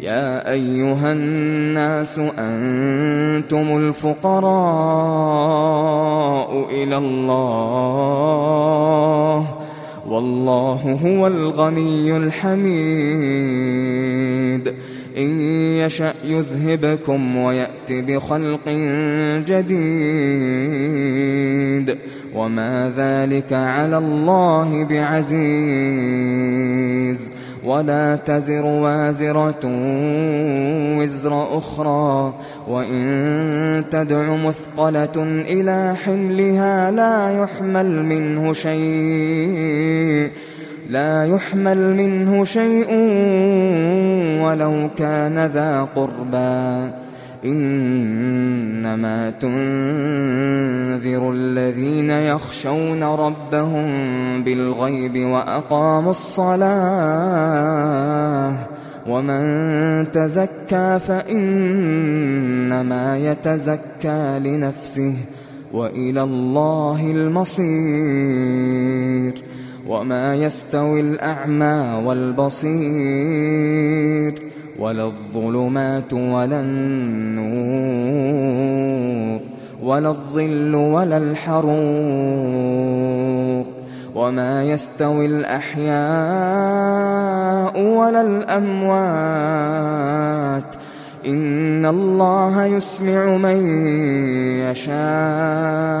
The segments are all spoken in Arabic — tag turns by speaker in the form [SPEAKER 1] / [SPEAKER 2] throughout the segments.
[SPEAKER 1] يا أيها الناس أنتم الفقراء إلى الله والله هو الغني الحميد إن يشأ يذهبكم ويأتي بخلق جديد وما ذلك على الله بعزيز ولا تزر وازرة وزر أخرى وإن تدع مثقلة إلى حملها لا يحمل منه شيء لا يحمل منه شيء ولو كان ذا قربى إنما تنذر الذين يخشون ربهم بالغيب وأقاموا الصلاة ومن تزكى فإنما يتزكى لنفسه وإلى الله المصير وما يستوي الأعمى والبصير ولا الظلمات ولا النور ولا الظل ولا الحروق وما يستوي الأحياء ولا الأموات إن الله يسمع من يشاء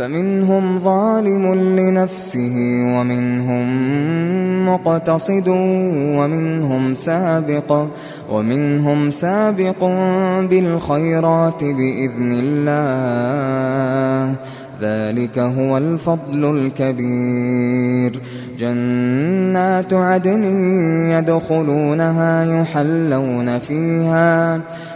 [SPEAKER 1] فمنهم ظالم لنفسه ومنهم مقتصد ومنهم سابق ومنهم سابق بالخيرات بإذن الله. ذلك هو الفضل الكبير. جنات عدن يدخلونها يحلون فيها.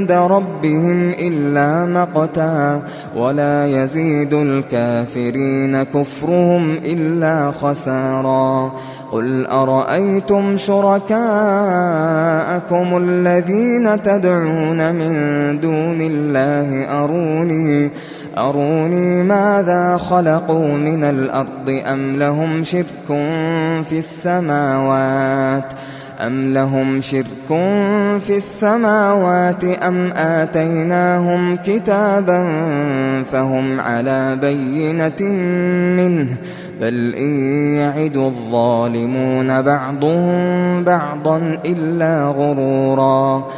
[SPEAKER 1] عند ربهم إلا مقتا ولا يزيد الكافرين كفرهم إلا خسارا قل أرأيتم شركاءكم الذين تدعون من دون الله أروني أروني ماذا خلقوا من الأرض أم لهم شرك في السماوات ؟ أَمْ لَهُمْ شِرْكٌ فِي السَّمَاوَاتِ أَمْ آتَيْنَاهُمْ كِتَابًا فَهُمْ عَلَى بَيِّنَةٍ مِّنْهُ بَلْ إِنْ يَعِدُ الظَّالِمُونَ بَعْضُهُمْ بَعْضًا إِلَّا غُرُورًا